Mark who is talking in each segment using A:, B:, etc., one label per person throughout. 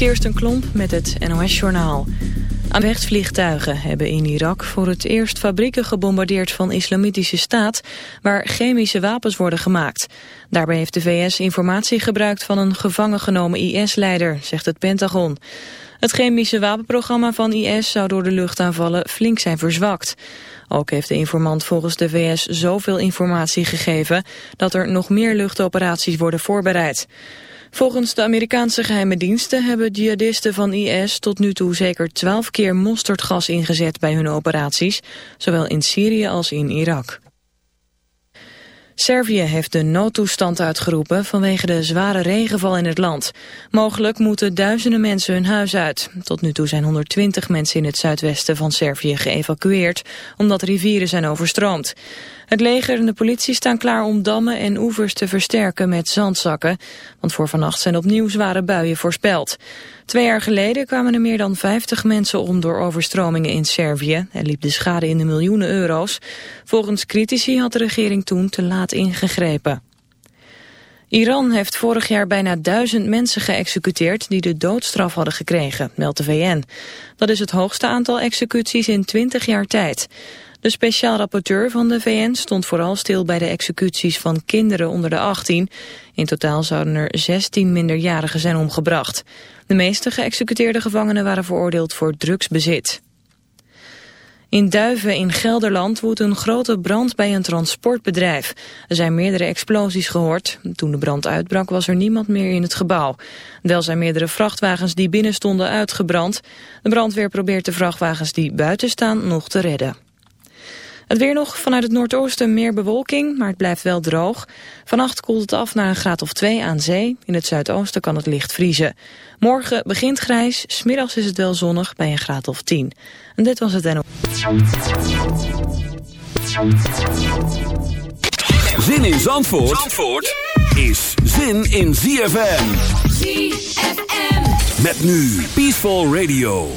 A: Kirsten Klomp met het NOS-journaal. Aanvechtsvliegtuigen hebben in Irak voor het eerst fabrieken gebombardeerd van islamitische staat... waar chemische wapens worden gemaakt. Daarbij heeft de VS informatie gebruikt van een gevangen genomen IS-leider, zegt het Pentagon. Het chemische wapenprogramma van IS zou door de luchtaanvallen flink zijn verzwakt. Ook heeft de informant volgens de VS zoveel informatie gegeven... dat er nog meer luchtoperaties worden voorbereid. Volgens de Amerikaanse geheime diensten hebben jihadisten van IS tot nu toe zeker twaalf keer mosterdgas ingezet bij hun operaties, zowel in Syrië als in Irak. Servië heeft de noodtoestand uitgeroepen vanwege de zware regenval in het land. Mogelijk moeten duizenden mensen hun huis uit. Tot nu toe zijn 120 mensen in het zuidwesten van Servië geëvacueerd, omdat rivieren zijn overstroomd. Het leger en de politie staan klaar om dammen en oevers te versterken met zandzakken, want voor vannacht zijn opnieuw zware buien voorspeld. Twee jaar geleden kwamen er meer dan 50 mensen om door overstromingen in Servië en liep de schade in de miljoenen euro's. Volgens critici had de regering toen te laat ingegrepen. Iran heeft vorig jaar bijna duizend mensen geëxecuteerd die de doodstraf hadden gekregen, meldt de VN. Dat is het hoogste aantal executies in 20 jaar tijd. De speciaal rapporteur van de VN stond vooral stil bij de executies van kinderen onder de 18. In totaal zouden er 16 minderjarigen zijn omgebracht. De meeste geëxecuteerde gevangenen waren veroordeeld voor drugsbezit. In Duiven in Gelderland woedt een grote brand bij een transportbedrijf. Er zijn meerdere explosies gehoord. Toen de brand uitbrak was er niemand meer in het gebouw. Wel zijn meerdere vrachtwagens die binnen stonden uitgebrand. De brandweer probeert de vrachtwagens die buiten staan nog te redden. Het weer nog vanuit het noordoosten meer bewolking, maar het blijft wel droog. Vannacht koelt het af naar een graad of 2 aan zee. In het zuidoosten kan het licht vriezen. Morgen begint grijs, smiddags is het wel zonnig bij een graad of 10. En dit was het NO.
B: Zin in Zandvoort, Zandvoort is zin in ZFM. ZFM. Met nu Peaceful Radio.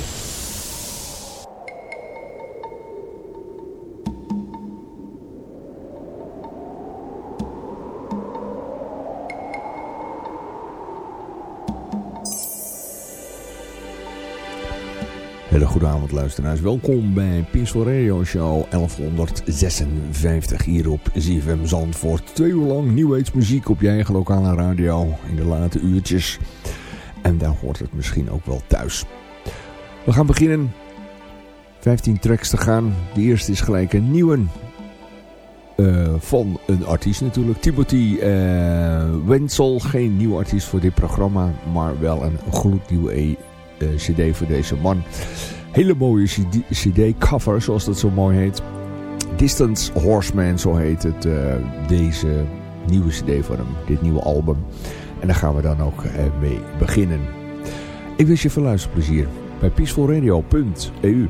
C: Hele goede avond luisteraars. Welkom bij Peaceful Radio Show 1156 hier op ZFM Zandvoort. Twee uur lang New muziek op je eigen lokale radio in de late uurtjes. En daar hoort het misschien ook wel thuis. We gaan beginnen. 15 tracks te gaan. De eerste is gelijk een nieuwe. Uh, van een artiest natuurlijk. Timothy uh, Wenzel. Geen nieuw artiest voor dit programma. Maar wel een gloednieuwe e cd voor deze man. Hele mooie cd-cover, zoals dat zo mooi heet. Distance Horseman, zo heet het, uh, deze nieuwe cd van hem. Dit nieuwe album. En daar gaan we dan ook uh, mee beginnen. Ik wens je veel luisterplezier bij peacefulradio.eu.